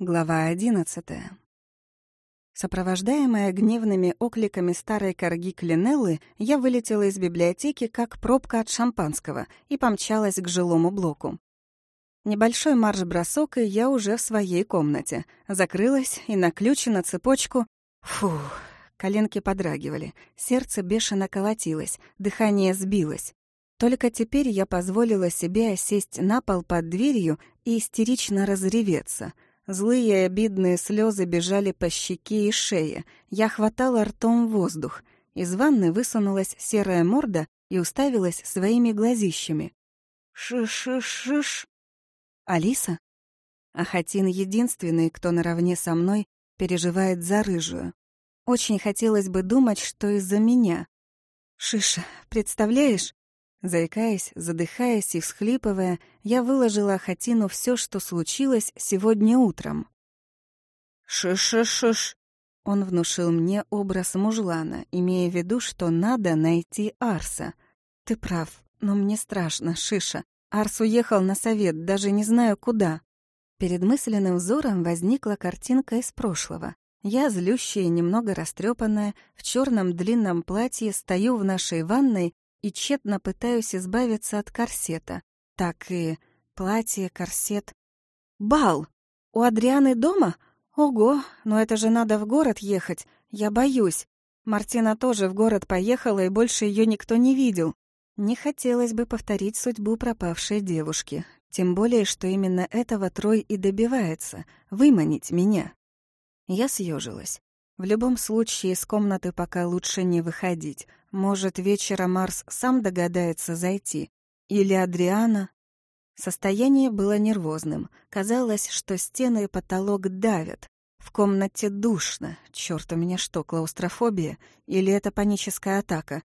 Глава одиннадцатая. Сопровождаемая гневными окликами старой корги Клинеллы, я вылетела из библиотеки, как пробка от шампанского, и помчалась к жилому блоку. Небольшой марш-бросок, и я уже в своей комнате. Закрылась и на ключ и на цепочку. Фух, коленки подрагивали, сердце бешено колотилось, дыхание сбилось. Только теперь я позволила себе сесть на пол под дверью и истерично разреветься — Злые и обидные слезы бежали по щеке и шее. Я хватала ртом воздух. Из ванны высунулась серая морда и уставилась своими глазищами. «Шиш-шиш-шиш!» «Алиса?» Ахатин единственный, кто наравне со мной переживает за рыжую. Очень хотелось бы думать, что из-за меня. «Шиша, представляешь?» Заикаясь, задыхаясь и всхлипывая, я выложила Хатину все, что случилось сегодня утром. «Шиш-шиш-шиш!» Он внушил мне образ мужлана, имея в виду, что надо найти Арса. «Ты прав, но мне страшно, Шиша. Арс уехал на совет, даже не знаю куда». Перед мысленным взором возникла картинка из прошлого. Я, злющая и немного растрепанная, в черном длинном платье, стою в нашей ванной и тщетно пытаюсь избавиться от корсета. Так и платье, корсет. Бал! У Адрианы дома? Ого, но это же надо в город ехать. Я боюсь. Мартина тоже в город поехала, и больше ее никто не видел. Не хотелось бы повторить судьбу пропавшей девушки. Тем более, что именно этого Трой и добивается — выманить меня. Я съежилась. В любом случае, из комнаты пока лучше не выходить. Может, вечером Марс сам догадается зайти. Или Адриана. Состояние было нервозным. Казалось, что стены и потолок давят. В комнате душно. Чёрт, у меня что, клаустрофобия? Или это паническая атака?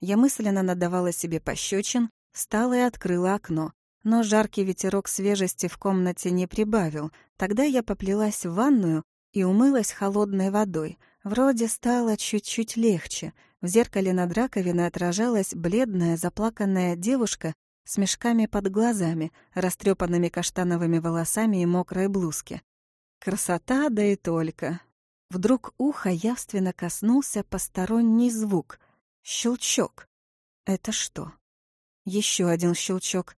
Я мысленно надавала себе пощечин, встала и открыла окно. Но жаркий ветерок свежести в комнате не прибавил. Тогда я поплелась в ванную, и умылась холодной водой. Вроде стало чуть-чуть легче. В зеркале над раковиной отражалась бледная, заплаканная девушка с мешками под глазами, растрепанными каштановыми волосами и мокрой блузке. Красота, да и только. Вдруг ухо явственно коснулся посторонний звук. Щелчок. Это что? Еще один щелчок.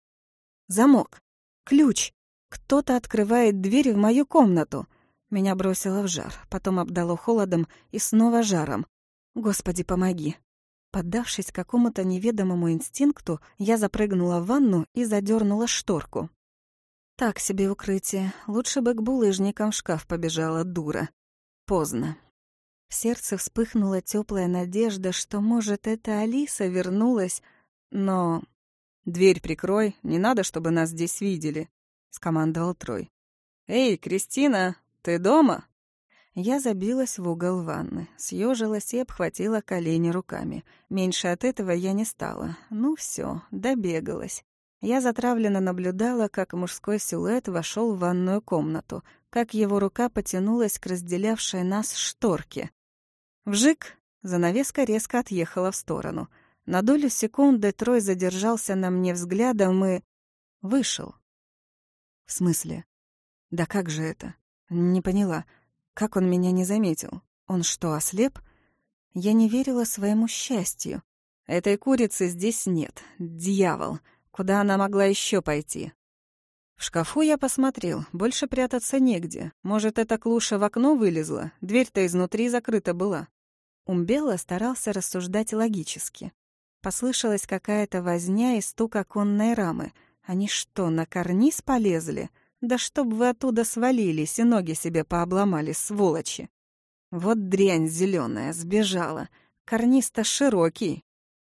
Замок. Ключ. Кто-то открывает дверь в мою комнату. Меня бросило в жар, потом обдало холодом и снова жаром. Господи, помоги. Поддавшись какому-то неведомому инстинкту, я запрыгнула в ванну и задернула шторку. Так себе укрытие. Лучше бы к булыжникам в шкаф побежала дура. Поздно. В сердце вспыхнула теплая надежда, что, может, это Алиса вернулась, но... «Дверь прикрой, не надо, чтобы нас здесь видели», — скомандовал Трой. «Эй, Кристина, «Ты дома?» Я забилась в угол ванны, съежилась и обхватила колени руками. Меньше от этого я не стала. Ну все, добегалась. Я затравленно наблюдала, как мужской силуэт вошел в ванную комнату, как его рука потянулась к разделявшей нас шторке. Вжик! Занавеска резко отъехала в сторону. На долю секунды Трой задержался на мне взглядом и... вышел. В смысле? Да как же это? Не поняла, как он меня не заметил? Он что, ослеп? Я не верила своему счастью. Этой курицы здесь нет. Дьявол. Куда она могла еще пойти? В шкафу я посмотрел. Больше прятаться негде. Может, эта клуша в окно вылезла? Дверь-то изнутри закрыта была. Умбелла старался рассуждать логически. Послышалась какая-то возня и стук оконной рамы. Они что, на карниз полезли? — да чтоб вы оттуда свалились и ноги себе пообломали, сволочи. Вот дрянь зеленая сбежала. Карниста широкий.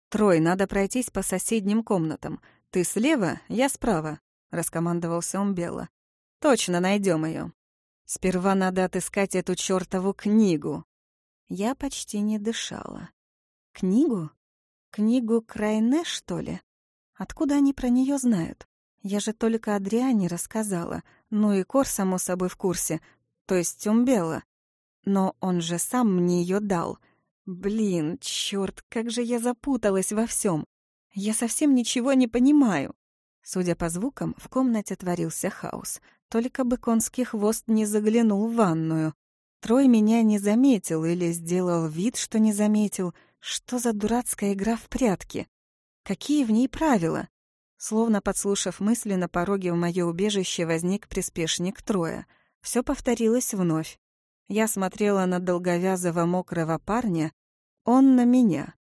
Трой, надо пройтись по соседним комнатам. Ты слева, я справа, раскомандовался Умбелла. Точно найдем ее. Сперва надо отыскать эту чертову книгу. Я почти не дышала. Книгу? Книгу Крайне, что ли? Откуда они про нее знают? Я же только Адриане рассказала, ну и Кор, само собой, в курсе, то есть Умбелла. Но он же сам мне ее дал. Блин, черт, как же я запуталась во всем. Я совсем ничего не понимаю. Судя по звукам, в комнате творился хаос. Только бы конский хвост не заглянул в ванную. Трой меня не заметил или сделал вид, что не заметил. Что за дурацкая игра в прятки? Какие в ней правила? Словно подслушав мысли, на пороге в мое убежище возник приспешник Троя. Все повторилось вновь. Я смотрела на долговязого мокрого парня, он на меня.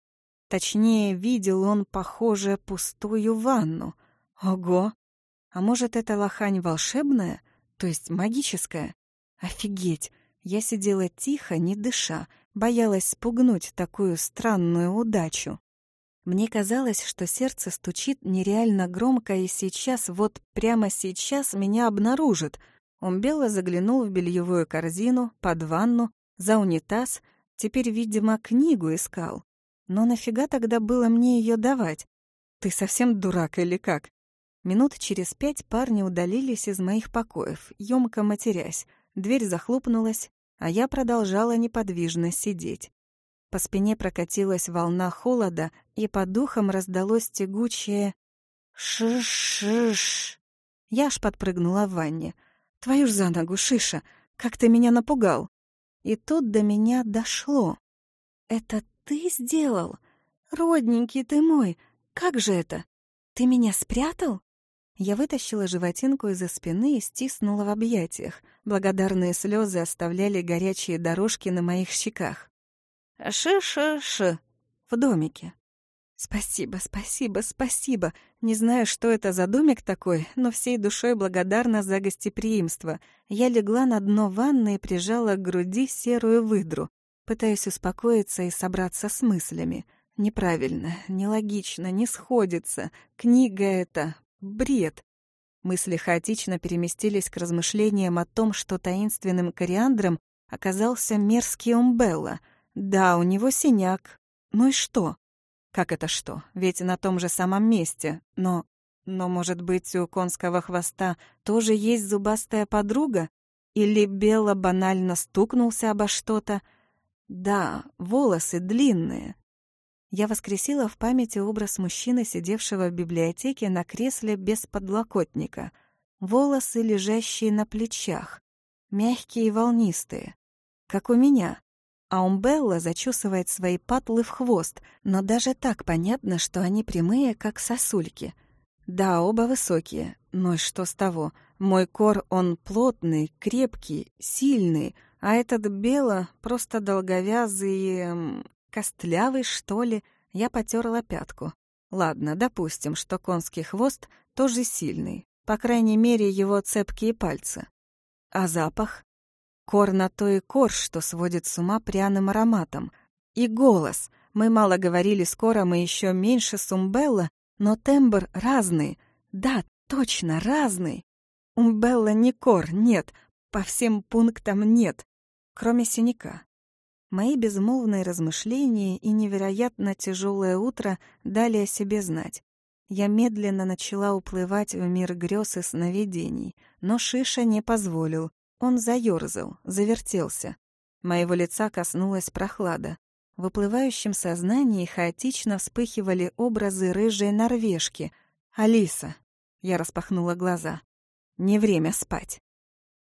Точнее, видел он, похоже, пустую ванну. Ого! А может, это лохань волшебная, то есть магическая? Офигеть! Я сидела тихо, не дыша, боялась спугнуть такую странную удачу. Мне казалось, что сердце стучит нереально громко, и сейчас, вот прямо сейчас, меня обнаружит. Умбело заглянул в бельевую корзину, под ванну, за унитаз, теперь, видимо, книгу искал. Но нафига тогда было мне ее давать? Ты совсем дурак или как? Минут через пять парни удалились из моих покоев, ёмко матерясь. Дверь захлопнулась, а я продолжала неподвижно сидеть. По спине прокатилась волна холода, и по духам раздалось тягучее «Шиш-шиш». Я аж подпрыгнула в ванне. «Твою ж за ногу, Шиша! Как ты меня напугал!» И тут до меня дошло. «Это ты сделал? Родненький ты мой! Как же это? Ты меня спрятал?» Я вытащила животинку из-за спины и стиснула в объятиях. Благодарные слезы оставляли горячие дорожки на моих щеках. «Ши-ши-ши!» В домике. «Спасибо, спасибо, спасибо. Не знаю, что это за домик такой, но всей душой благодарна за гостеприимство. Я легла на дно ванны и прижала к груди серую выдру, пытаясь успокоиться и собраться с мыслями. Неправильно, нелогично, не сходится. Книга эта Бред. Мысли хаотично переместились к размышлениям о том, что таинственным кориандром оказался мерзкий Умбелла. Да, у него синяк. Ну и что? Как это что? Ведь на том же самом месте. Но... Но, может быть, у конского хвоста тоже есть зубастая подруга? Или Белла банально стукнулся обо что-то? Да, волосы длинные, я воскресила в памяти образ мужчины, сидевшего в библиотеке на кресле без подлокотника. Волосы, лежащие на плечах, мягкие и волнистые, как у меня. А Умбелла зачесывает свои патлы в хвост, но даже так понятно, что они прямые, как сосульки. Да, оба высокие, но что с того? Мой кор, он плотный, крепкий, сильный, а этот Белла просто долговязый... Эм, Костлявый, что ли? Я потерла пятку. Ладно, допустим, что конский хвост тоже сильный. По крайней мере, его цепкие пальцы. А запах? Кор на то и кор, что сводит с ума пряным ароматом. И голос. Мы мало говорили скоро, мы еще меньше Сумбелла, но тембр разный. Да, точно, разный. Умбелла не кор, нет. По всем пунктам нет. Кроме синяка. Мои безмолвные размышления и невероятно тяжелое утро дали о себе знать. Я медленно начала уплывать в мир грез и сновидений, но Шиша не позволил. Он заёрзал, завертелся. Моего лица коснулась прохлада. В уплывающем сознании хаотично вспыхивали образы рыжей норвежки. «Алиса!» — я распахнула глаза. «Не время спать!»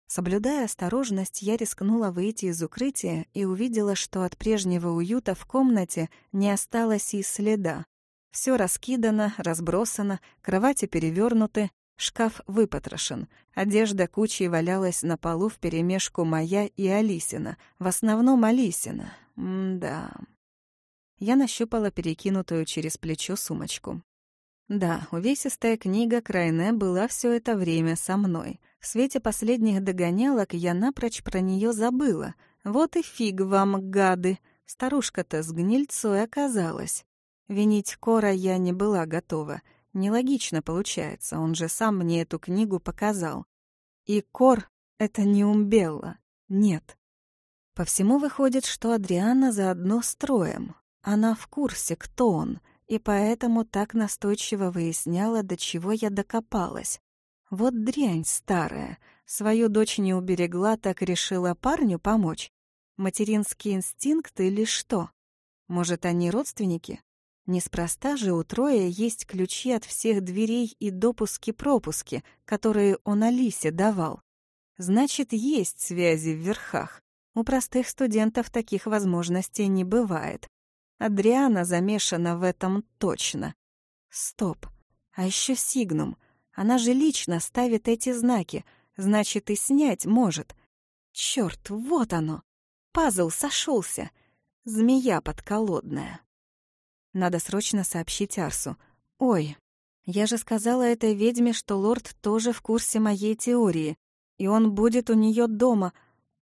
Соблюдая осторожность, я рискнула выйти из укрытия и увидела, что от прежнего уюта в комнате не осталось и следа. Все раскидано, разбросано, кровати перевернуты, шкаф выпотрошен, одежда кучей валялась на полу вперемешку моя и Алисина, в основном Алисина. М-да. Я нащупала перекинутую через плечо сумочку. Да, увесистая книга Крайне была все это время со мной — в свете последних догонялок я напрочь про нее забыла. Вот и фиг вам, гады! Старушка-то с гнильцой оказалась. Винить Кора я не была готова. Нелогично получается, он же сам мне эту книгу показал. И Кор — это не Умбелла. Нет. По всему выходит, что Адриана заодно с Троем. Она в курсе, кто он, и поэтому так настойчиво выясняла, до чего я докопалась. Вот дрянь старая. Свою дочь не уберегла, так решила парню помочь. Материнский инстинкт или что? Может, они родственники? Неспроста же у Троя есть ключи от всех дверей и допуски-пропуски, которые он Алисе давал. Значит, есть связи в верхах. У простых студентов таких возможностей не бывает. Адриана замешана в этом точно. Стоп. А еще Сигнум. Она же лично ставит эти знаки. Значит, и снять может. Черт, вот оно. Пазл сошелся. Змея подколодная. Надо срочно сообщить Арсу. Ой, я же сказала этой ведьме, что лорд тоже в курсе моей теории, и он будет у нее дома.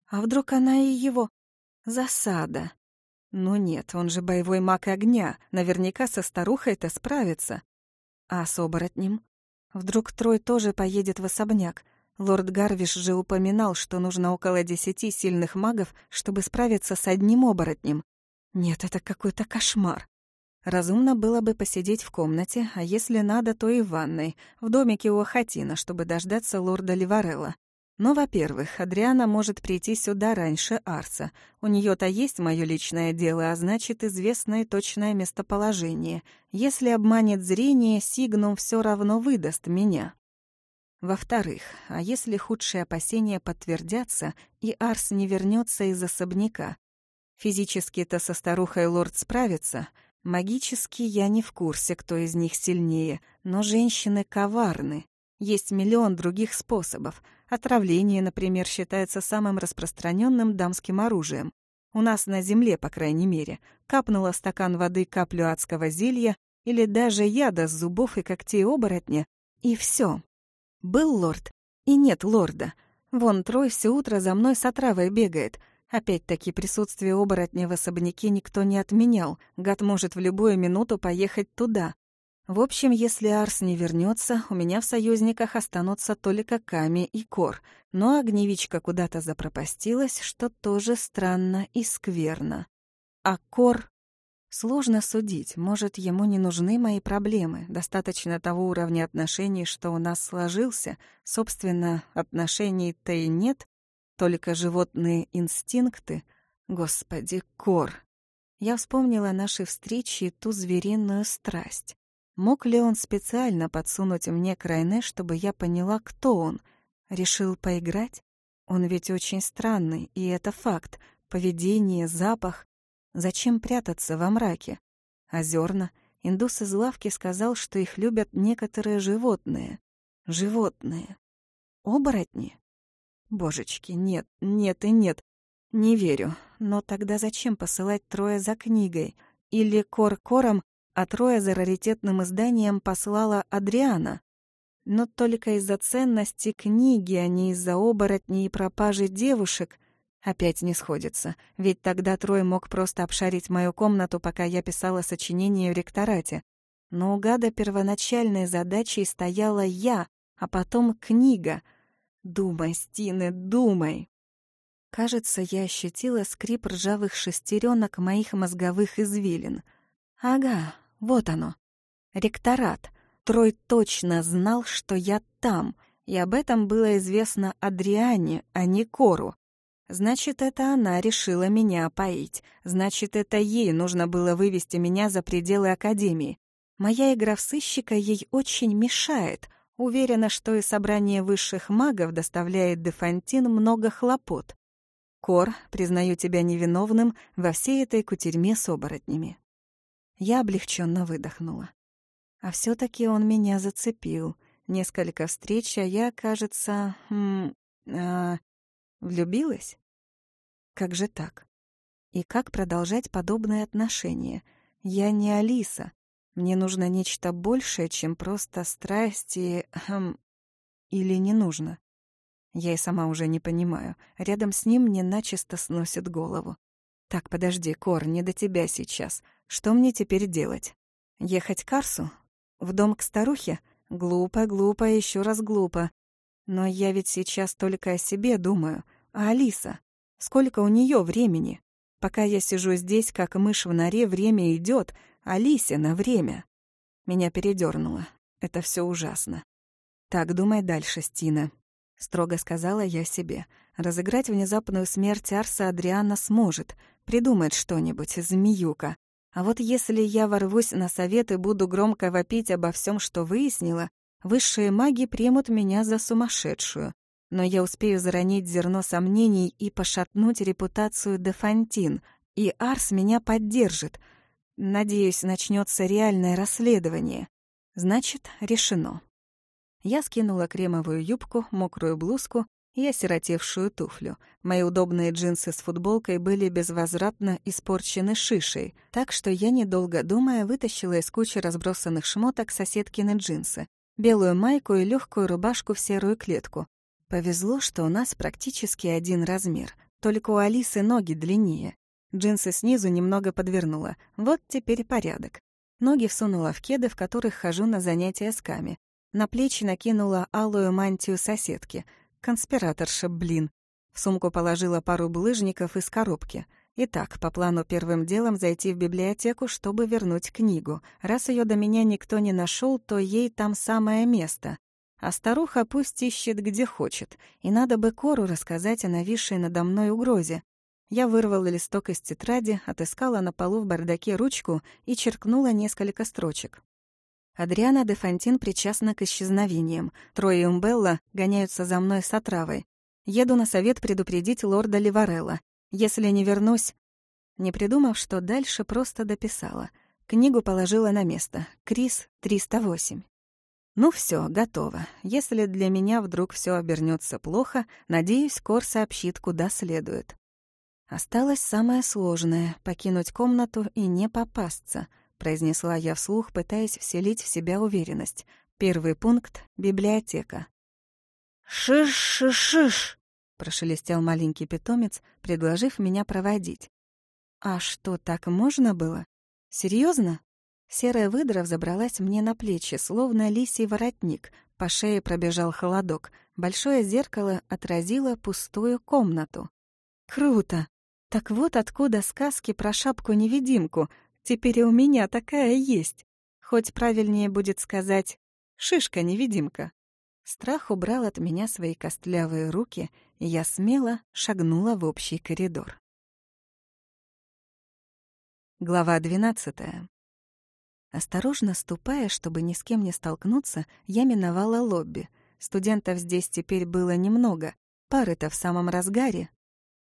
А вдруг она и его? Засада. Ну нет, он же боевой маг огня, наверняка со старухой-то справится. А с оборотнем? Вдруг Трой тоже поедет в особняк? Лорд Гарвиш же упоминал, что нужно около десяти сильных магов, чтобы справиться с одним оборотнем. Нет, это какой-то кошмар. Разумно было бы посидеть в комнате, а если надо, то и в ванной, в домике у Ахатина, чтобы дождаться лорда Ливарелла. Но, во-первых, Адриана может прийти сюда раньше Арса. У нее то есть мое личное дело, а значит, известное точное местоположение. Если обманет зрение, Сигнум все равно выдаст меня. Во-вторых, а если худшие опасения подтвердятся, и Арс не вернется из особняка? Физически-то со старухой лорд справится, магически я не в курсе, кто из них сильнее, но женщины коварны. Есть миллион других способов. Отравление, например, считается самым распространенным дамским оружием. У нас на земле, по крайней мере. Капнула стакан воды каплю адского зелья или даже яда с зубов и когтей оборотня, и все. Был лорд, и нет лорда. Вон Трой все утро за мной с отравой бегает. Опять-таки присутствие оборотня в особняке никто не отменял. Гад может в любую минуту поехать туда. В общем, если Арс не вернется, у меня в союзниках останутся только Ками и Кор, но огневичка куда-то запропастилась, что тоже странно и скверно. А Кор... Сложно судить, может, ему не нужны мои проблемы, достаточно того уровня отношений, что у нас сложился, собственно, отношений-то и нет, только животные инстинкты. Господи, Кор... Я вспомнила наши встречи и ту звериную страсть. Мог ли он специально подсунуть мне Крайне, чтобы я поняла, кто он? Решил поиграть? Он ведь очень странный, и это факт. Поведение, запах. Зачем прятаться во мраке? Озерна. Индус из лавки сказал, что их любят некоторые животные. Животные. Оборотни? Божечки, нет, нет и нет. Не верю. Но тогда зачем посылать трое за книгой? Или кор-кором а трое за раритетным изданием послала Адриана. Но только из-за ценности книги, а не из-за оборотней и пропажи девушек, опять не сходится, ведь тогда Трой мог просто обшарить мою комнату, пока я писала сочинение в ректорате. Но у гада первоначальной задачей стояла я, а потом книга. Думай, Стины, думай. Кажется, я ощутила скрип ржавых шестеренок моих мозговых извилин. Ага, вот оно. Ректорат. Трой точно знал, что я там, и об этом было известно Адриане, а не Кору. Значит, это она решила меня опоить. Значит, это ей нужно было вывести меня за пределы Академии. Моя игра в сыщика ей очень мешает. Уверена, что и собрание высших магов доставляет Дефантин много хлопот. Кор, признаю тебя невиновным во всей этой кутерьме с оборотнями. Я облегченно выдохнула. А все таки он меня зацепил. Несколько встреч, а я, кажется, м а, влюбилась? Как же так? И как продолжать подобные отношения? Я не Алиса. Мне нужно нечто большее, чем просто страсть и... Хм, или не нужно? Я и сама уже не понимаю. Рядом с ним мне начисто сносит голову. «Так, подожди, Кор, не до тебя сейчас. Что мне теперь делать? Ехать к Арсу? В дом к старухе? Глупо, глупо, еще раз глупо. Но я ведь сейчас только о себе думаю. А Алиса? Сколько у нее времени? Пока я сижу здесь, как мышь в норе, время идет. Алисе на время. Меня передернуло. Это все ужасно. Так, думай дальше, Стина. Строго сказала я себе. Разыграть внезапную смерть Арса Адриана сможет. Придумает что-нибудь, змеюка. А вот если я ворвусь на совет и буду громко вопить обо всем, что выяснила, высшие маги примут меня за сумасшедшую. но я успею заронить зерно сомнений и пошатнуть репутацию де Фонтин, и Арс меня поддержит. Надеюсь, начнется реальное расследование. Значит, решено. Я скинула кремовую юбку, мокрую блузку и осиротевшую туфлю. Мои удобные джинсы с футболкой были безвозвратно испорчены шишей, так что я, недолго думая, вытащила из кучи разбросанных шмоток соседкины джинсы, белую майку и легкую рубашку в серую клетку. Повезло, что у нас практически один размер, только у Алисы ноги длиннее. Джинсы снизу немного подвернула. Вот теперь порядок. Ноги всунула в кеды, в которых хожу на занятия с Ками. На плечи накинула алую мантию соседки. Конспираторша, блин. В сумку положила пару булыжников из коробки. Итак, по плану первым делом зайти в библиотеку, чтобы вернуть книгу. Раз ее до меня никто не нашел, то ей там самое место. А старуха пусть ищет где хочет. И надо бы Кору рассказать о нависшей надо мной угрозе. Я вырвала листок из тетради, отыскала на полу в бардаке ручку и черкнула несколько строчек. Адриана де Фонтин причастна к исчезновениям. Трое и Умбелла гоняются за мной с отравой. Еду на совет предупредить лорда Ливарелла. Если не вернусь... Не придумав, что дальше, просто дописала. Книгу положила на место. Крис 308. Ну все, готово. Если для меня вдруг все обернется плохо, надеюсь, Кор сообщит, куда следует. Осталось самое сложное — покинуть комнату и не попасться, произнесла я вслух, пытаясь вселить в себя уверенность. Первый пункт — библиотека. «Шиш-шиш-шиш!» — прошелестел маленький питомец, предложив меня проводить. «А что, так можно было? Серьезно? Серая выдра взобралась мне на плечи, словно лисий воротник. По шее пробежал холодок. Большое зеркало отразило пустую комнату. «Круто!» Так вот откуда сказки про шапку-невидимку. Теперь и у меня такая есть. Хоть правильнее будет сказать «шишка-невидимка». Страх убрал от меня свои костлявые руки, и я смело шагнула в общий коридор. Глава двенадцатая. Осторожно ступая, чтобы ни с кем не столкнуться, я миновала лобби. Студентов здесь теперь было немного. Пары-то в самом разгаре,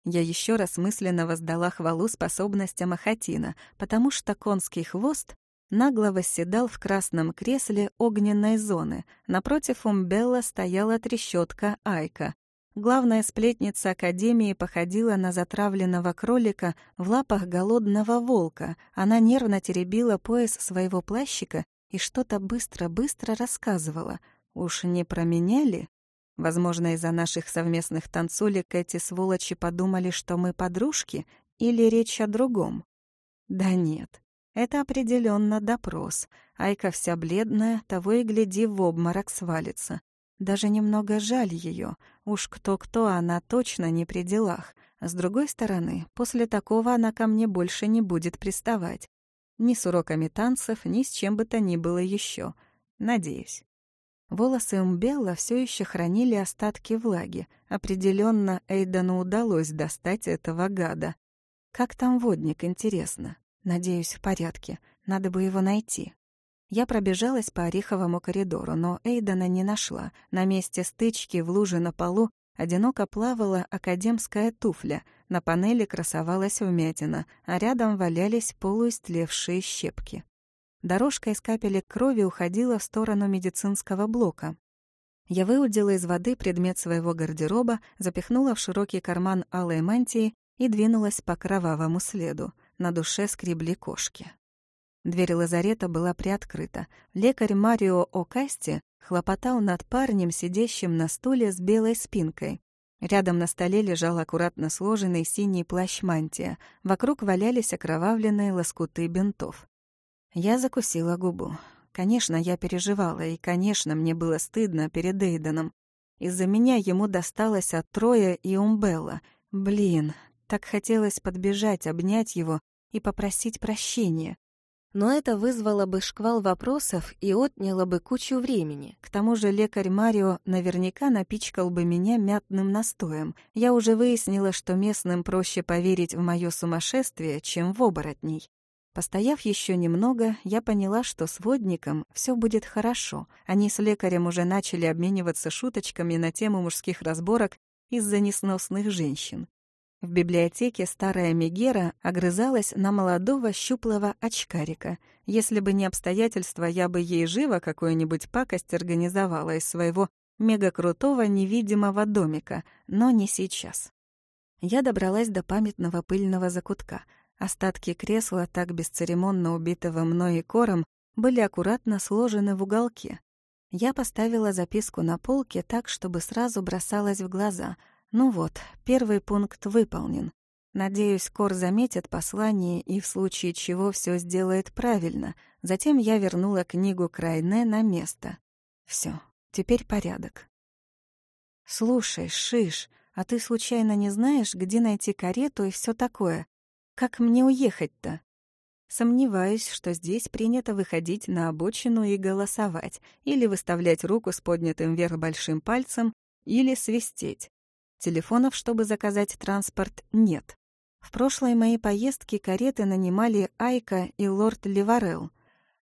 я еще раз мысленно воздала хвалу способностям Ахатина, потому что конский хвост нагло восседал в красном кресле огненной зоны. Напротив Умбелла стояла трещотка Айка. Главная сплетница Академии походила на затравленного кролика в лапах голодного волка. Она нервно теребила пояс своего плащика и что-то быстро-быстро рассказывала. Уж не променяли? Возможно, из-за наших совместных танцулек эти сволочи подумали, что мы подружки, или речь о другом. Да нет, это определенно допрос. Айка вся бледная, того и гляди, в обморок свалится. Даже немного жаль ее. Уж кто-кто, она точно не при делах. С другой стороны, после такого она ко мне больше не будет приставать. Ни с уроками танцев, ни с чем бы то ни было еще. Надеюсь. Волосы Умбелла все еще хранили остатки влаги. Определенно Эйдану удалось достать этого гада. Как там водник, интересно? Надеюсь, в порядке. Надо бы его найти. Я пробежалась по Ореховому коридору, но Эйдана не нашла. На месте стычки в луже на полу одиноко плавала академская туфля, на панели красовалась вмятина, а рядом валялись полуистлевшие щепки. Дорожка из капелек крови уходила в сторону медицинского блока. Я выудила из воды предмет своего гардероба, запихнула в широкий карман алой мантии и двинулась по кровавому следу. На душе скребли кошки. Дверь лазарета была приоткрыта. Лекарь Марио О'Касти хлопотал над парнем, сидящим на стуле с белой спинкой. Рядом на столе лежал аккуратно сложенный синий плащ-мантия. Вокруг валялись окровавленные лоскуты бинтов. Я закусила губу. Конечно, я переживала, и, конечно, мне было стыдно перед Эйденом. Из-за меня ему досталось от Троя и Умбелла. Блин, так хотелось подбежать, обнять его и попросить прощения. Но это вызвало бы шквал вопросов и отняло бы кучу времени. К тому же лекарь Марио наверняка напичкал бы меня мятным настоем. Я уже выяснила, что местным проще поверить в моё сумасшествие, чем в оборотней. Постояв еще немного, я поняла, что с водником все будет хорошо. Они с лекарем уже начали обмениваться шуточками на тему мужских разборок из-за несносных женщин. В библиотеке старая Мегера огрызалась на молодого щуплого очкарика. Если бы не обстоятельства, я бы ей живо какую-нибудь пакость организовала из своего мегакрутого невидимого домика, но не сейчас. Я добралась до памятного пыльного закутка. Остатки кресла, так бесцеремонно убитого мной и кором, были аккуратно сложены в уголке. Я поставила записку на полке так, чтобы сразу бросалась в глаза — ну вот, первый пункт выполнен. Надеюсь, Кор заметит послание и в случае чего все сделает правильно. Затем я вернула книгу Крайне на место. Все, теперь порядок. «Слушай, Шиш, а ты случайно не знаешь, где найти карету и все такое? Как мне уехать-то?» Сомневаюсь, что здесь принято выходить на обочину и голосовать, или выставлять руку с поднятым вверх большим пальцем, или свистеть. Телефонов, чтобы заказать транспорт, нет. В прошлой моей поездке кареты нанимали Айка и лорд Ливарел.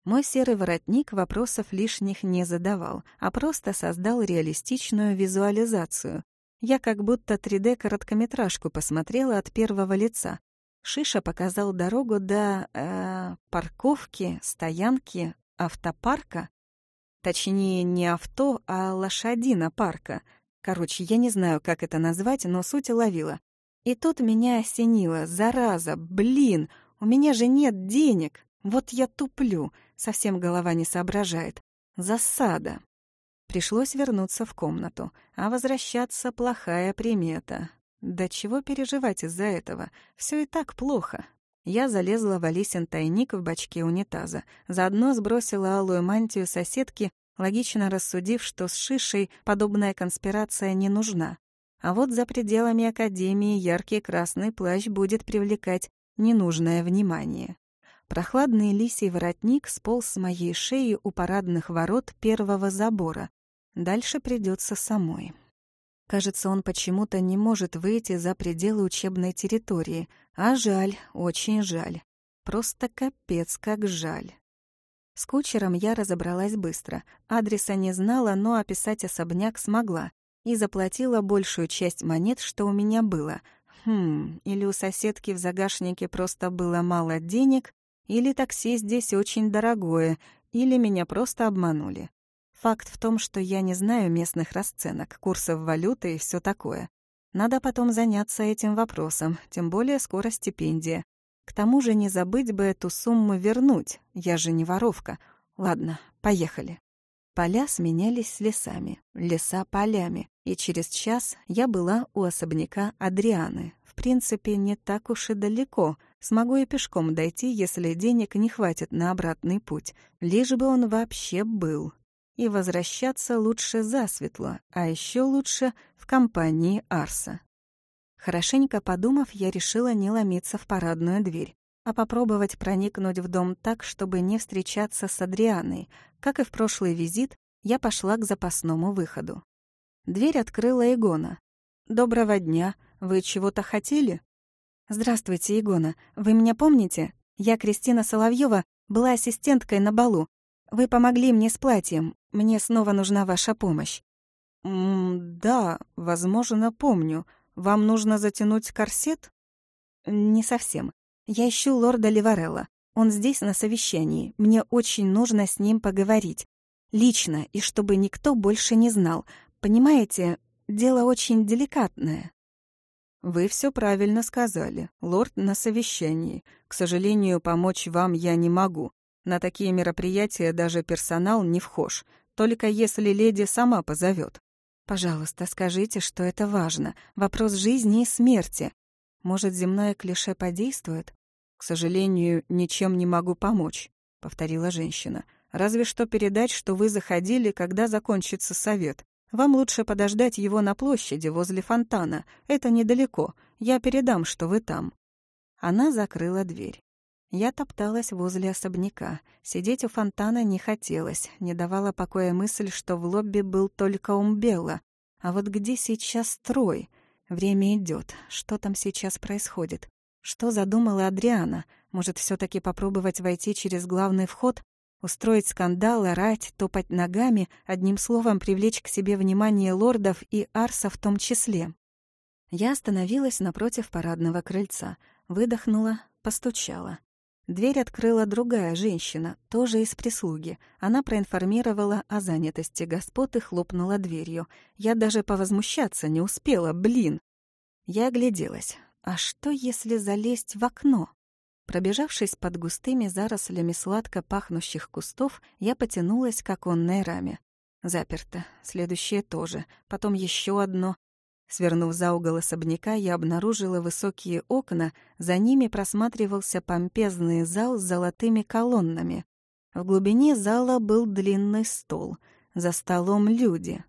Мой серый воротник вопросов лишних не задавал, а просто создал реалистичную визуализацию. Я как будто 3D-короткометражку посмотрела от первого лица. Шиша показал дорогу до... Э, парковки, стоянки, автопарка. Точнее, не авто, а лошадина парка — Короче, я не знаю, как это назвать, но суть ловила. И тут меня осенило. Зараза, блин, у меня же нет денег. Вот я туплю, совсем голова не соображает. Засада. Пришлось вернуться в комнату, а возвращаться — плохая примета. Да чего переживать из-за этого? Все и так плохо. Я залезла в Алисин тайник в бачке унитаза, заодно сбросила алую мантию соседки логично рассудив, что с Шишей подобная конспирация не нужна. А вот за пределами Академии яркий красный плащ будет привлекать ненужное внимание. Прохладный лисий воротник сполз с моей шеи у парадных ворот первого забора. Дальше придется самой. Кажется, он почему-то не может выйти за пределы учебной территории. А жаль, очень жаль. Просто капец как жаль. С кучером я разобралась быстро. Адреса не знала, но описать особняк смогла. И заплатила большую часть монет, что у меня было. Хм, или у соседки в загашнике просто было мало денег, или такси здесь очень дорогое, или меня просто обманули. Факт в том, что я не знаю местных расценок, курсов валюты и все такое. Надо потом заняться этим вопросом, тем более скоро стипендия. К тому же не забыть бы эту сумму вернуть, я же не воровка. Ладно, поехали. Поля сменялись с лесами, леса полями, и через час я была у особняка Адрианы. В принципе, не так уж и далеко. Смогу и пешком дойти, если денег не хватит на обратный путь, лишь бы он вообще был. И возвращаться лучше засветло, а еще лучше в компании Арса. Хорошенько подумав, я решила не ломиться в парадную дверь, а попробовать проникнуть в дом так, чтобы не встречаться с Адрианой. Как и в прошлый визит, я пошла к запасному выходу. Дверь открыла Игона. «Доброго дня. Вы чего-то хотели?» «Здравствуйте, Игона. Вы меня помните? Я, Кристина Соловьева, была ассистенткой на балу. Вы помогли мне с платьем. Мне снова нужна ваша помощь». «М «Да, возможно, помню. Вам нужно затянуть корсет? Не совсем. Я ищу лорда Ливарелла. Он здесь на совещании. Мне очень нужно с ним поговорить. Лично, и чтобы никто больше не знал. Понимаете, дело очень деликатное. Вы все правильно сказали. Лорд на совещании. К сожалению, помочь вам я не могу. На такие мероприятия даже персонал не вхож. Только если леди сама позовет. Пожалуйста, скажите, что это важно. Вопрос жизни и смерти. Может, земное клише подействует? К сожалению, ничем не могу помочь, повторила женщина. Разве что передать, что вы заходили, когда закончится совет. Вам лучше подождать его на площади возле фонтана. Это недалеко. Я передам, что вы там. Она закрыла дверь. Я топталась возле особняка. Сидеть у фонтана не хотелось, не давала покоя мысль, что в лобби был только Умбелла. А вот где сейчас Трой? Время идет. Что там сейчас происходит? Что задумала Адриана? Может, все таки попробовать войти через главный вход? Устроить скандал, орать, топать ногами, одним словом привлечь к себе внимание лордов и Арса в том числе. Я остановилась напротив парадного крыльца, выдохнула, постучала. Дверь открыла другая женщина, тоже из прислуги. Она проинформировала о занятости господ и хлопнула дверью. Я даже повозмущаться не успела, блин. Я огляделась. А что, если залезть в окно? Пробежавшись под густыми зарослями сладко пахнущих кустов, я потянулась к оконной раме. Заперто. Следующее тоже. Потом еще одно. Свернув за угол особняка, я обнаружила высокие окна, за ними просматривался помпезный зал с золотыми колоннами. В глубине зала был длинный стол. За столом люди.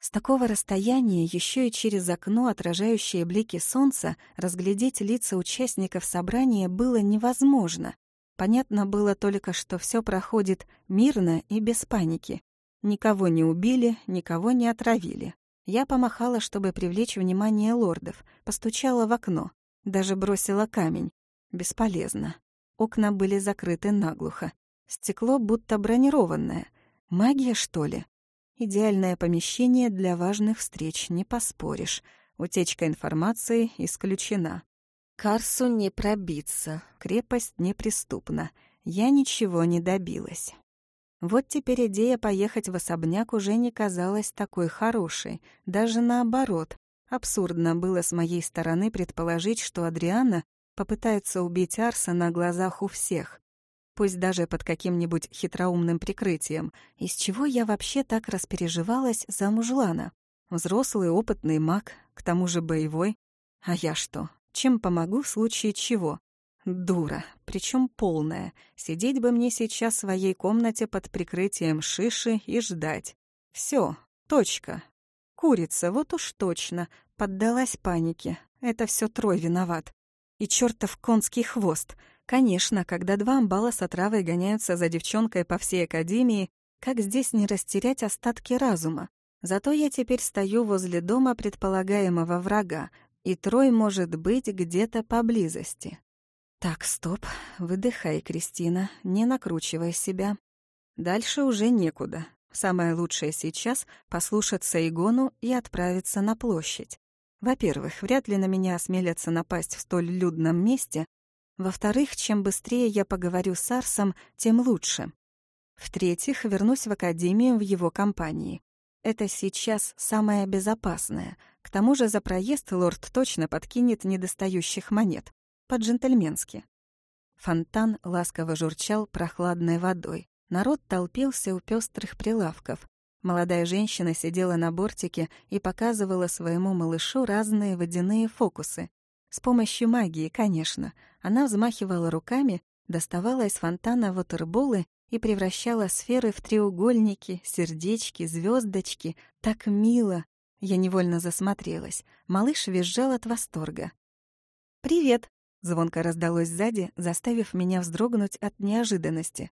С такого расстояния, еще и через окно, отражающее блики солнца, разглядеть лица участников собрания было невозможно. Понятно было только, что все проходит мирно и без паники. Никого не убили, никого не отравили. Я помахала, чтобы привлечь внимание лордов, постучала в окно, даже бросила камень. Бесполезно. Окна были закрыты наглухо. Стекло будто бронированное. Магия, что ли? Идеальное помещение для важных встреч, не поспоришь. Утечка информации исключена. Карсу не пробиться, крепость неприступна. Я ничего не добилась. Вот теперь идея поехать в особняк уже не казалась такой хорошей. Даже наоборот. Абсурдно было с моей стороны предположить, что Адриана попытается убить Арса на глазах у всех пусть даже под каким-нибудь хитроумным прикрытием, из чего я вообще так распереживалась за мужлана. Взрослый опытный маг, к тому же боевой. А я что? Чем помогу в случае чего? Дура, причем полная. Сидеть бы мне сейчас в своей комнате под прикрытием шиши и ждать. Все, точка. Курица, вот уж точно, поддалась панике. Это все Трой виноват. И чертов конский хвост — Конечно, когда два амбала с отравой гоняются за девчонкой по всей академии, как здесь не растерять остатки разума? Зато я теперь стою возле дома предполагаемого врага, и Трой может быть где-то поблизости. Так, стоп, выдыхай, Кристина, не накручивай себя. Дальше уже некуда. Самое лучшее сейчас — послушаться Игону и отправиться на площадь. Во-первых, вряд ли на меня осмелятся напасть в столь людном месте, во-вторых, чем быстрее я поговорю с Арсом, тем лучше. В-третьих, вернусь в академию в его компании. Это сейчас самое безопасное. К тому же за проезд лорд точно подкинет недостающих монет. По-джентльменски. Фонтан ласково журчал прохладной водой. Народ толпился у пестрых прилавков. Молодая женщина сидела на бортике и показывала своему малышу разные водяные фокусы. С помощью магии, конечно. Она взмахивала руками, доставала из фонтана ватерболы и превращала сферы в треугольники, сердечки, звездочки. Так мило! Я невольно засмотрелась. Малыш визжал от восторга. «Привет!» — звонко раздалось сзади, заставив меня вздрогнуть от неожиданности.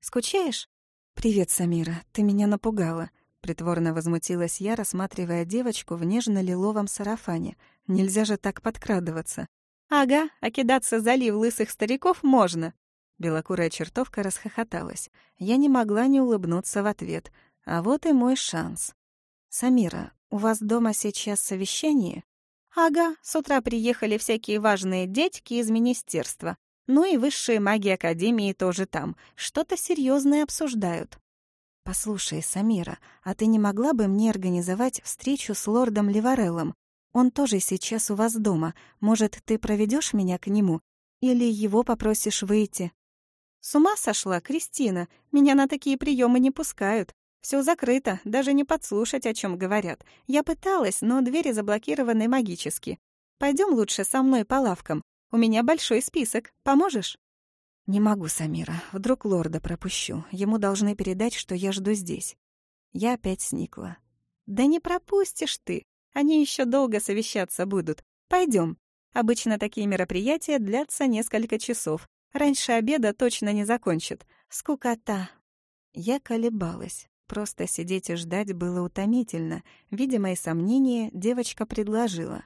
«Скучаешь?» «Привет, Самира, ты меня напугала», — притворно возмутилась я, рассматривая девочку в нежно-лиловом сарафане — Нельзя же так подкрадываться. Ага, а кидаться за лив лысых стариков можно. Белокурая чертовка расхохоталась. Я не могла не улыбнуться в ответ. А вот и мой шанс. «Самира, у вас дома сейчас совещание?» «Ага, с утра приехали всякие важные дядьки из министерства. Ну и высшие маги Академии тоже там. Что-то серьезное обсуждают». «Послушай, Самира, а ты не могла бы мне организовать встречу с лордом Ливареллом? Он тоже сейчас у вас дома. Может, ты проведешь меня к нему? Или его попросишь выйти?» «С ума сошла, Кристина! Меня на такие приемы не пускают. Все закрыто, даже не подслушать, о чем говорят. Я пыталась, но двери заблокированы магически. Пойдем лучше со мной по лавкам. У меня большой список. Поможешь?» «Не могу, Самира. Вдруг лорда пропущу. Ему должны передать, что я жду здесь». Я опять сникла. «Да не пропустишь ты. Они еще долго совещаться будут. Пойдем. Обычно такие мероприятия длятся несколько часов. Раньше обеда точно не закончат. Скукота. Я колебалась. Просто сидеть и ждать было утомительно. Видя мои сомнения, девочка предложила.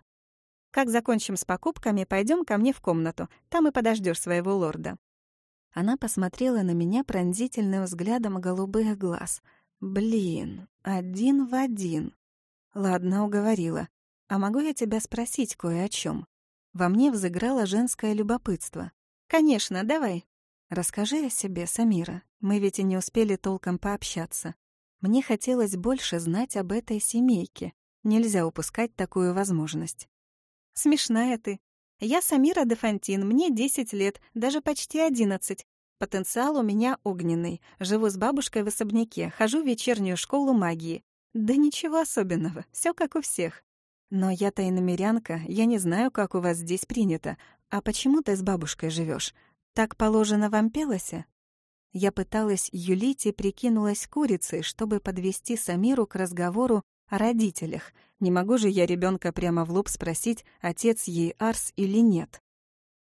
Как закончим с покупками, пойдем ко мне в комнату. Там и подождешь своего лорда». Она посмотрела на меня пронзительным взглядом голубых глаз. «Блин, один в один». «Ладно, уговорила. А могу я тебя спросить кое о чем? Во мне взыграло женское любопытство. «Конечно, давай». «Расскажи о себе, Самира. Мы ведь и не успели толком пообщаться. Мне хотелось больше знать об этой семейке. Нельзя упускать такую возможность». «Смешная ты. Я Самира Дефантин, мне 10 лет, даже почти 11. Потенциал у меня огненный. Живу с бабушкой в особняке, хожу в вечернюю школу магии. Да ничего особенного, все как у всех. Но я-то иномерянка, я не знаю, как у вас здесь принято. А почему ты с бабушкой живешь? Так положено в Ампелосе? Я пыталась юлить и прикинулась курицей, чтобы подвести Самиру к разговору о родителях. Не могу же я ребенка прямо в лоб спросить, отец ей Арс или нет.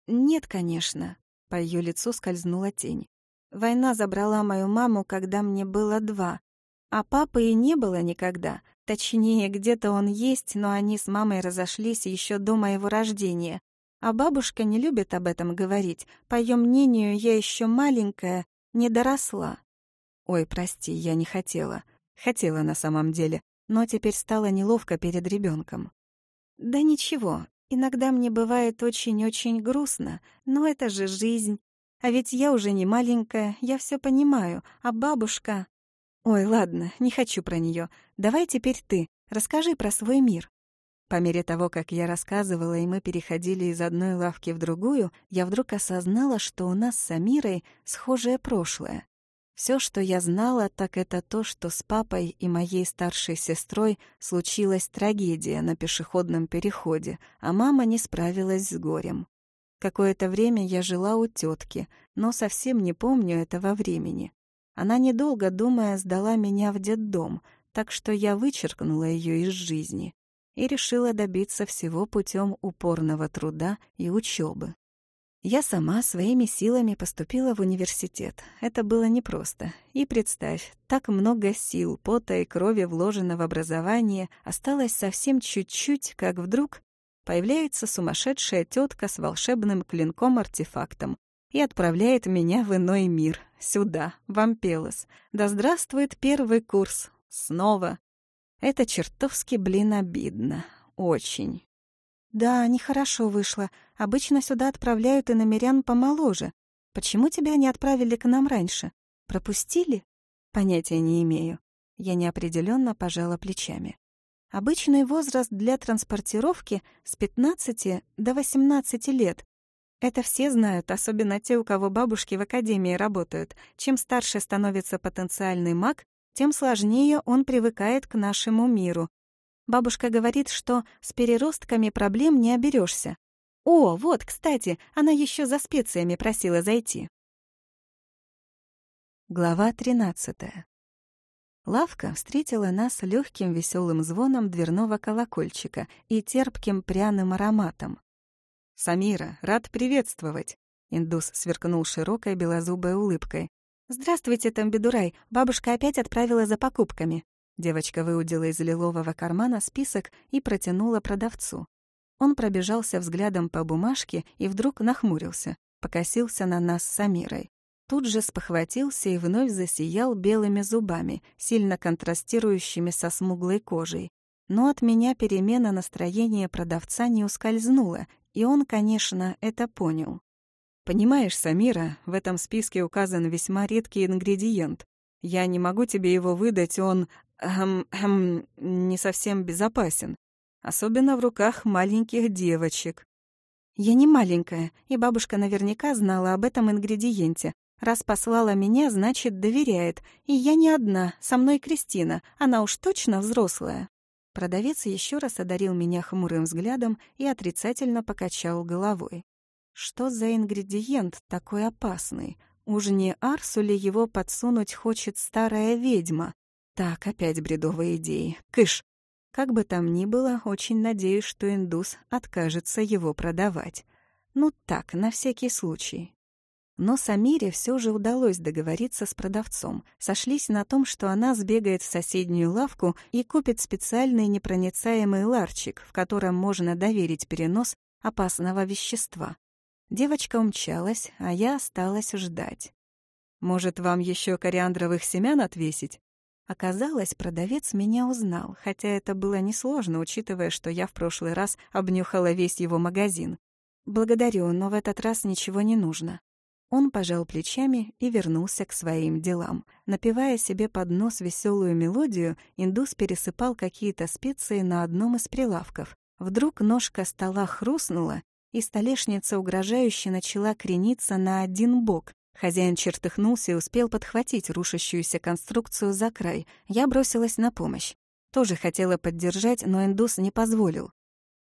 Нет, конечно. По ее лицу скользнула тень. Война забрала мою маму, когда мне было два. А папы и не было никогда. Точнее, где-то он есть, но они с мамой разошлись еще до моего рождения. А бабушка не любит об этом говорить. По ее мнению, я еще маленькая, не доросла. Ой, прости, я не хотела. Хотела на самом деле, но теперь стало неловко перед ребенком. Да ничего, иногда мне бывает очень-очень грустно, но это же жизнь. А ведь я уже не маленькая, я все понимаю, а бабушка... «Ой, ладно, не хочу про нее. Давай теперь ты. Расскажи про свой мир». По мере того, как я рассказывала, и мы переходили из одной лавки в другую, я вдруг осознала, что у нас с Амирой схожее прошлое. Все, что я знала, так это то, что с папой и моей старшей сестрой случилась трагедия на пешеходном переходе, а мама не справилась с горем. Какое-то время я жила у тетки, но совсем не помню этого времени. Она, недолго думая, сдала меня в детдом, так что я вычеркнула ее из жизни и решила добиться всего путем упорного труда и учебы. Я сама своими силами поступила в университет. Это было непросто. И представь, так много сил, пота и крови вложено в образование, осталось совсем чуть-чуть, как вдруг появляется сумасшедшая тетка с волшебным клинком-артефактом, и отправляет меня в иной мир, сюда, в Ампелос. Да здравствует первый курс. Снова. Это чертовски, блин, обидно. Очень. Да, нехорошо вышло. Обычно сюда отправляют и намерян помоложе. Почему тебя не отправили к нам раньше? Пропустили? Понятия не имею. Я неопределенно пожала плечами. Обычный возраст для транспортировки с 15 до 18 лет, это все знают, особенно те, у кого бабушки в академии работают. Чем старше становится потенциальный маг, тем сложнее он привыкает к нашему миру. Бабушка говорит, что с переростками проблем не оберешься. О, вот, кстати, она еще за специями просила зайти. Глава 13. Лавка встретила нас легким веселым звоном дверного колокольчика и терпким пряным ароматом. «Самира, рад приветствовать!» Индус сверкнул широкой белозубой улыбкой. «Здравствуйте, Тамбедурай. Бабушка опять отправила за покупками». Девочка выудила из лилового кармана список и протянула продавцу. Он пробежался взглядом по бумажке и вдруг нахмурился, покосился на нас с Самирой. Тут же спохватился и вновь засиял белыми зубами, сильно контрастирующими со смуглой кожей. Но от меня перемена настроения продавца не ускользнула, и он, конечно, это понял. «Понимаешь, Самира, в этом списке указан весьма редкий ингредиент. Я не могу тебе его выдать, он... Эм, эм, не совсем безопасен. Особенно в руках маленьких девочек». «Я не маленькая, и бабушка наверняка знала об этом ингредиенте. Раз послала меня, значит, доверяет. И я не одна, со мной Кристина, она уж точно взрослая». Продавец еще раз одарил меня хмурым взглядом и отрицательно покачал головой. Что за ингредиент такой опасный? Уж не Арсу ли его подсунуть хочет старая ведьма? Так, опять бредовые идеи. Кыш! Как бы там ни было, очень надеюсь, что индус откажется его продавать. Ну так, на всякий случай. Но Самире все же удалось договориться с продавцом. Сошлись на том, что она сбегает в соседнюю лавку и купит специальный непроницаемый ларчик, в котором можно доверить перенос опасного вещества. Девочка умчалась, а я осталась ждать. «Может, вам еще кориандровых семян отвесить?» Оказалось, продавец меня узнал, хотя это было несложно, учитывая, что я в прошлый раз обнюхала весь его магазин. «Благодарю, но в этот раз ничего не нужно». Он пожал плечами и вернулся к своим делам. Напевая себе под нос веселую мелодию, индус пересыпал какие-то специи на одном из прилавков. Вдруг ножка стола хрустнула, и столешница угрожающе начала крениться на один бок. Хозяин чертыхнулся и успел подхватить рушащуюся конструкцию за край. Я бросилась на помощь. Тоже хотела поддержать, но индус не позволил.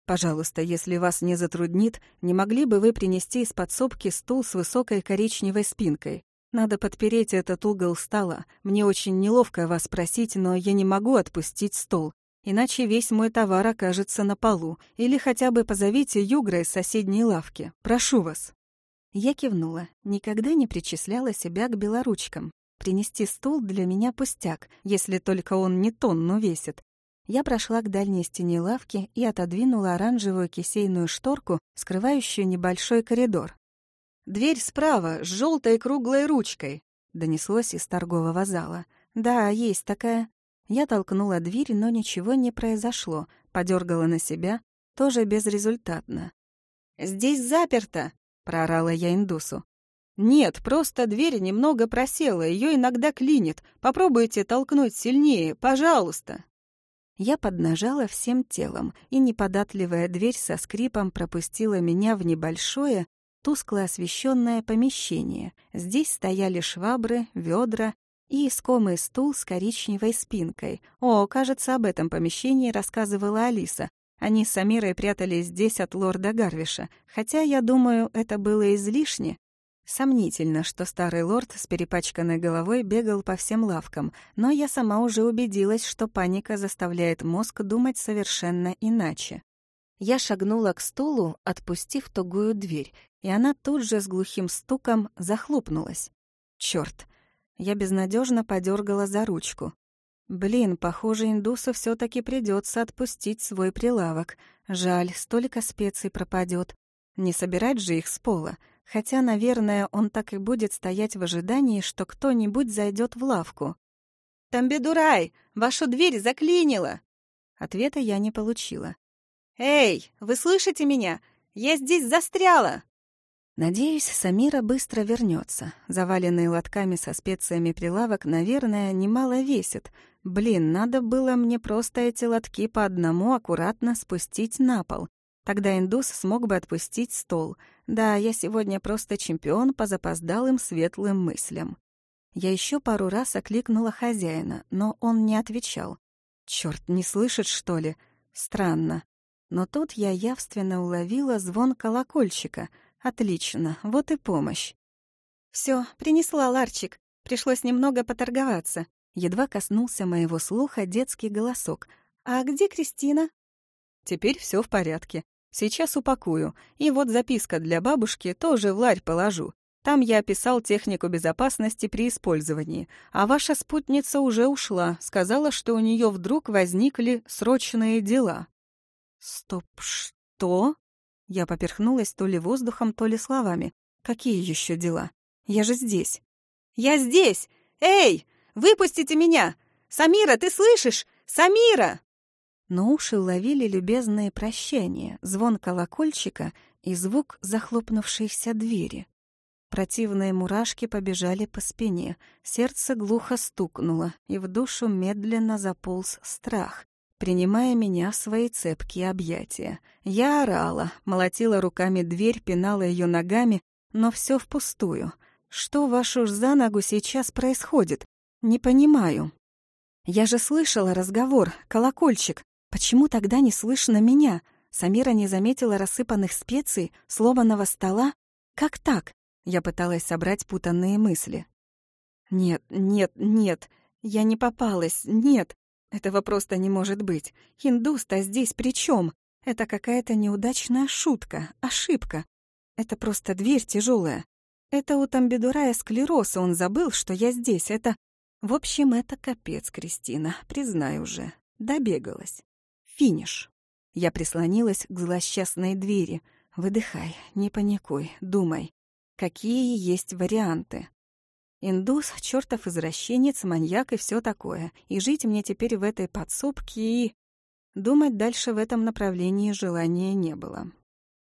«Пожалуйста, если вас не затруднит, не могли бы вы принести из подсобки стул с высокой коричневой спинкой? Надо подпереть этот угол стола. Мне очень неловко вас просить, но я не могу отпустить стол. Иначе весь мой товар окажется на полу. Или хотя бы позовите Югра из соседней лавки. Прошу вас». Я кивнула. Никогда не причисляла себя к белоручкам. Принести стул для меня пустяк, если только он не тонну весит. Я прошла к дальней стене лавки и отодвинула оранжевую кисейную шторку, скрывающую небольшой коридор. «Дверь справа, с желтой круглой ручкой», — донеслось из торгового зала. «Да, есть такая». Я толкнула дверь, но ничего не произошло, подергала на себя, тоже безрезультатно. «Здесь заперто!» — проорала я индусу. «Нет, просто дверь немного просела, ее иногда клинит. Попробуйте толкнуть сильнее, пожалуйста!» Я поднажала всем телом, и неподатливая дверь со скрипом пропустила меня в небольшое, тускло освещенное помещение. Здесь стояли швабры, ведра и искомый стул с коричневой спинкой. О, кажется, об этом помещении рассказывала Алиса. Они с Амирой прятались здесь от лорда Гарвиша, хотя, я думаю, это было излишне. Сомнительно, что старый лорд с перепачканной головой бегал по всем лавкам, но я сама уже убедилась, что паника заставляет мозг думать совершенно иначе. Я шагнула к стулу, отпустив тугую дверь, и она тут же с глухим стуком захлопнулась. Чёрт! Я безнадежно подергала за ручку. Блин, похоже, индусу все таки придется отпустить свой прилавок. Жаль, столько специй пропадет. Не собирать же их с пола. Хотя, наверное, он так и будет стоять в ожидании, что кто-нибудь зайдет в лавку. «Тамбедурай, вашу дверь заклинило!» Ответа я не получила. «Эй, вы слышите меня? Я здесь застряла!» Надеюсь, Самира быстро вернется. Заваленный лотками со специями прилавок, наверное, немало весит. Блин, надо было мне просто эти лотки по одному аккуратно спустить на пол. Тогда индус смог бы отпустить стол. Да, я сегодня просто чемпион по запоздалым светлым мыслям. Я еще пару раз окликнула хозяина, но он не отвечал. Черт, не слышит, что ли? Странно. Но тут я явственно уловила звон колокольчика. Отлично, вот и помощь. Все, принесла ларчик. Пришлось немного поторговаться. Едва коснулся моего слуха детский голосок. «А где Кристина?» «Теперь все в порядке. Сейчас упакую. И вот записка для бабушки тоже в ларь положу. Там я описал технику безопасности при использовании. А ваша спутница уже ушла, сказала, что у нее вдруг возникли срочные дела. Стоп, что? Я поперхнулась то ли воздухом, то ли словами. Какие еще дела? Я же здесь. Я здесь! Эй, выпустите меня! Самира, ты слышишь? Самира! но уши ловили любезные прощания, звон колокольчика и звук захлопнувшейся двери. Противные мурашки побежали по спине, сердце глухо стукнуло, и в душу медленно заполз страх, принимая меня в свои цепкие объятия. Я орала, молотила руками дверь, пинала ее ногами, но все впустую. Что, вашу ж за ногу, сейчас происходит? Не понимаю. Я же слышала разговор, колокольчик, Почему тогда не слышно меня? Самира не заметила рассыпанных специй, сломанного стола? Как так? Я пыталась собрать путанные мысли. Нет, нет, нет, я не попалась, нет. Этого просто не может быть. Хиндус-то здесь при чем? Это какая-то неудачная шутка, ошибка. Это просто дверь тяжелая. Это у Тамбедурая склероз, он забыл, что я здесь. Это... В общем, это капец, Кристина, признай уже. Добегалась. Финиш. Я прислонилась к злосчастной двери. Выдыхай, не паникуй, думай. Какие есть варианты? Индус, чертов извращенец, маньяк и все такое. И жить мне теперь в этой подсобке и... Думать дальше в этом направлении желания не было.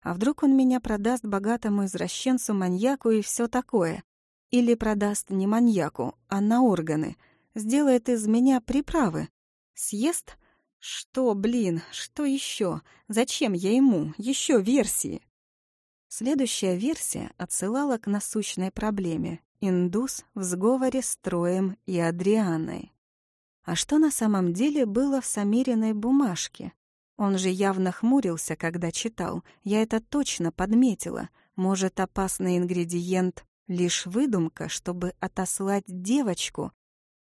А вдруг он меня продаст богатому извращенцу, маньяку и все такое? Или продаст не маньяку, а на органы? Сделает из меня приправы? Съест? Что, блин, что еще? Зачем я ему? Еще версии. Следующая версия отсылала к насущной проблеме Индус в сговоре с Троем и Адрианой. А что на самом деле было в Самириной бумажке? Он же явно хмурился, когда читал. Я это точно подметила. Может, опасный ингредиент — лишь выдумка, чтобы отослать девочку?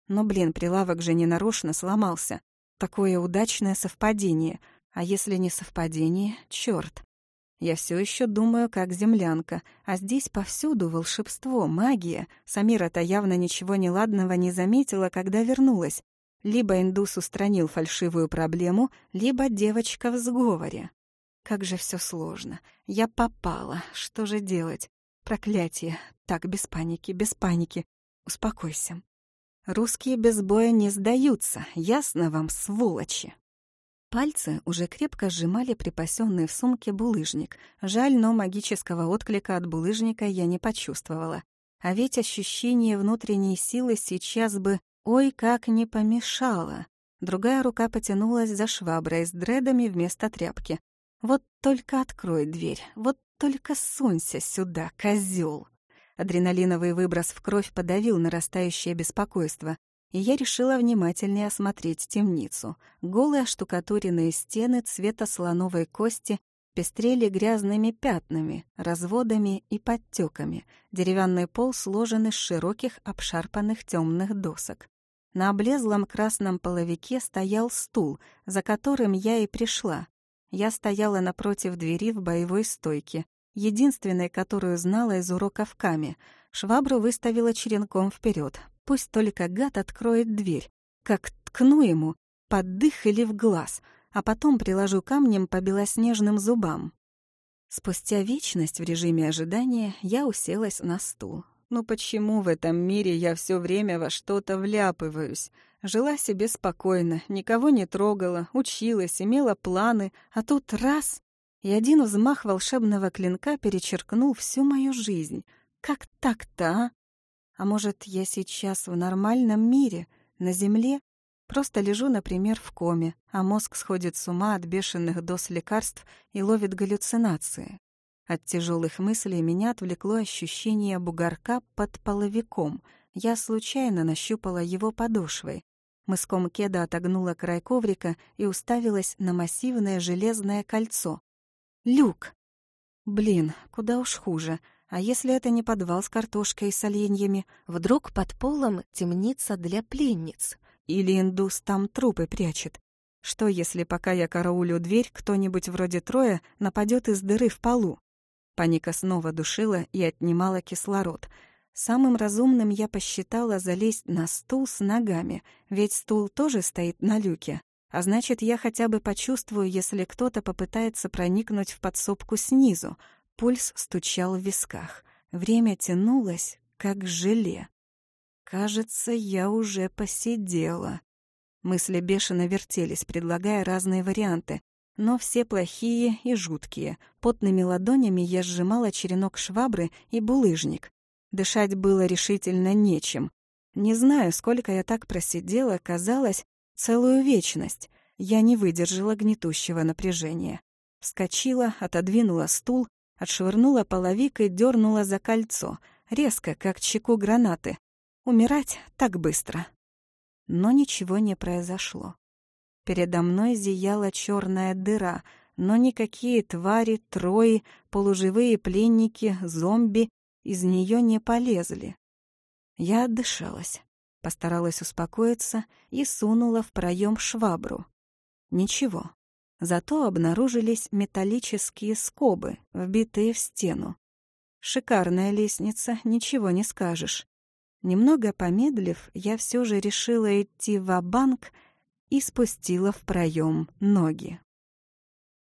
Но, блин, прилавок же ненарочно сломался. Такое удачное совпадение. А если не совпадение, чёрт. Я все еще думаю, как землянка, а здесь повсюду волшебство, магия. Самира-то явно ничего неладного не заметила, когда вернулась. Либо индус устранил фальшивую проблему, либо девочка в сговоре. Как же все сложно. Я попала. Что же делать? Проклятие. Так, без паники, без паники. Успокойся. Русские без боя не сдаются, ясно вам, сволочи? Пальцы уже крепко сжимали припасенный в сумке булыжник. Жаль, но магического отклика от булыжника я не почувствовала. А ведь ощущение внутренней силы сейчас бы ой как не помешало. Другая рука потянулась за шваброй с дредами вместо тряпки. Вот только открой дверь, вот только сунься сюда, козел. Адреналиновый выброс в кровь подавил нарастающее беспокойство и я решила внимательнее осмотреть темницу. Голые оштукатуренные стены цвета слоновой кости пестрели грязными пятнами, разводами и подтеками. Деревянный пол сложен из широких обшарпанных темных досок. На облезлом красном половике стоял стул, за которым я и пришла. Я стояла напротив двери в боевой стойке, единственной, которую знала из урока в Каме. Швабру выставила черенком вперед, Пусть только гад откроет дверь. Как ткну ему, под дых или в глаз, а потом приложу камнем по белоснежным зубам. Спустя вечность в режиме ожидания я уселась на стул. Ну почему в этом мире я все время во что-то вляпываюсь? Жила себе спокойно, никого не трогала, училась, имела планы, а тут раз — и один взмах волшебного клинка перечеркнул всю мою жизнь. Как так-то, а? А может, я сейчас в нормальном мире, на Земле? Просто лежу, например, в коме, а мозг сходит с ума от бешеных доз лекарств и ловит галлюцинации. От тяжелых мыслей меня отвлекло ощущение бугорка под половиком. Я случайно нащупала его подошвой. Мыском кеда отогнула край коврика и уставилась на массивное железное кольцо. Люк! Блин, куда уж хуже — а если это не подвал с картошкой и соленьями? Вдруг под полом темница для пленниц? Или индус там трупы прячет? Что, если пока я караулю дверь, кто-нибудь вроде Троя нападет из дыры в полу? Паника снова душила и отнимала кислород. Самым разумным я посчитала залезть на стул с ногами, ведь стул тоже стоит на люке. А значит, я хотя бы почувствую, если кто-то попытается проникнуть в подсобку снизу, Пульс стучал в висках. Время тянулось, как желе. Кажется, я уже посидела. Мысли бешено вертелись, предлагая разные варианты, но все плохие и жуткие. Потными ладонями я сжимала черенок швабры и булыжник. Дышать было решительно нечем. Не знаю, сколько я так просидела, казалось, целую вечность. Я не выдержала гнетущего напряжения. Вскочила, отодвинула стул Отшвырнула половик и дернула за кольцо, резко, как чеку гранаты. Умирать так быстро. Но ничего не произошло. Передо мной зияла черная дыра, но никакие твари, трои, полуживые пленники, зомби из нее не полезли. Я отдышалась, постаралась успокоиться и сунула в проем швабру. Ничего. Зато обнаружились металлические скобы, вбитые в стену. Шикарная лестница, ничего не скажешь. Немного помедлив, я все же решила идти в банк и спустила в проем ноги.